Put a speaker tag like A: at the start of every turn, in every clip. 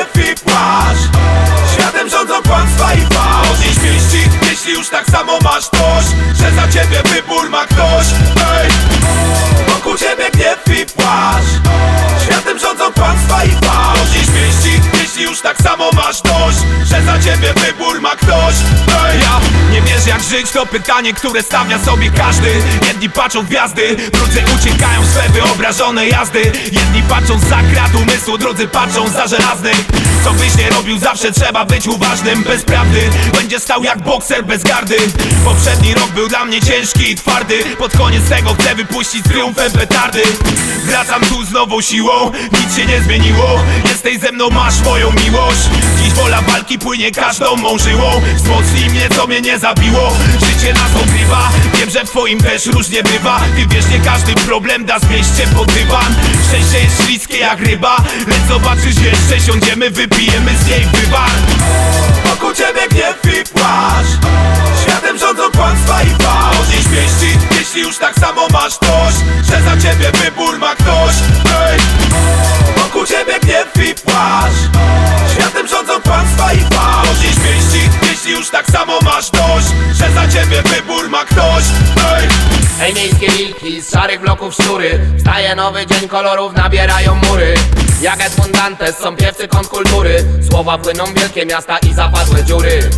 A: krew i płaszcz Światem rządzą kłamstwa i fałsz. Odnieś mieści, jeśli już tak samo masz dość Że za ciebie wybór ma ktoś. Ej! Wokół ciebie gniew i płaszcz Światem rządzą kłamstwa i fałsz. Odnieś mieści, jeśli już tak samo masz dość Że za ciebie wybór nie wiesz jak żyć? To pytanie, które stawia sobie każdy. Jedni patrzą w gwiazdy, drudzy uciekają swe wyobrażone jazdy. Jedni patrzą za krat umysłu, drudzy patrzą za żelazny. Co byś nie robił, zawsze trzeba być uważnym. Bez prawdy, będzie stał jak bokser bez gardy. Poprzedni rok był dla mnie ciężki i twardy. Pod koniec tego chcę wypuścić z triumfem petardy. Wracam tu z nową siłą, nic się nie zmieniło. Jesteś ze mną, masz moją miłość. Dziś wola walki płynie każdą mą żyłą. Wzmocnij mnie, co mnie nie zabiło. Życie nas ogrywa, wiem, że w twoim też różnie bywa. Ty wiesz, nie każdy problem da zmieść cię pod dywan Szczęście jest śliskie jak ryba. Lecz zobaczysz jeszcze, siądziemy, wypijemy z niej wywar Wokół ciebie gniew i płaszcz. Światem rządzą kłamstwa i fałsz. Dziś mieści, jeśli już tak samo masz dość Że za ciebie wybór Wybór ma ktoś. Ej,
B: Hej miejskie wilki, z szarych bloków szczury. Wstaje nowy dzień, kolorów nabierają mury. Jak Edmund Dantes, są piewcy kontrkultury Słowa płyną wielkie miasta i zapadłe dziury.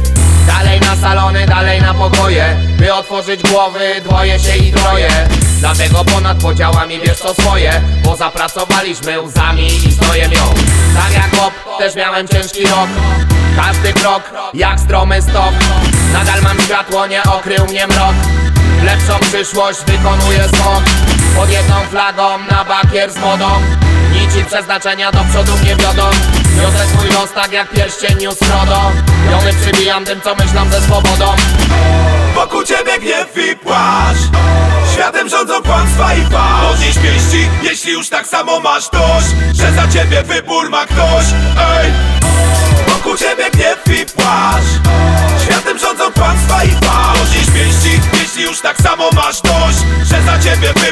B: Dalej na salony, dalej na pokoje. By otworzyć głowy, dwoje się i troje. Dlatego ponad podziałami wiesz co swoje. Bo zapracowaliśmy łzami i znojem ją. Tak jak Bob, też miałem ciężki rok Każdy krok, jak stromy stok. Nadal mam światło, nie okrył mnie mrok. Lepszą przyszłość wykonuję skok Pod jedną flagą na bakier z modą. Nici przeznaczenia do przodu mnie wiodą. Niosę swój los tak jak pierścień niósł Frodo. Jony przybijam tym co myślą ze swobodą.
A: Wokół ciebie gniew i płaszcz. Światem rządzą kłamstwa i fałsz. Dziś mieści, jeśli już tak samo masz dość Że za ciebie wybór ma ktoś. Ej, wokół ciebie gniew i płaszcz. Światem rządzą kłamstwa i fałsz. Dziś mieści, jeśli już tak samo masz dość Że za ciebie ktoś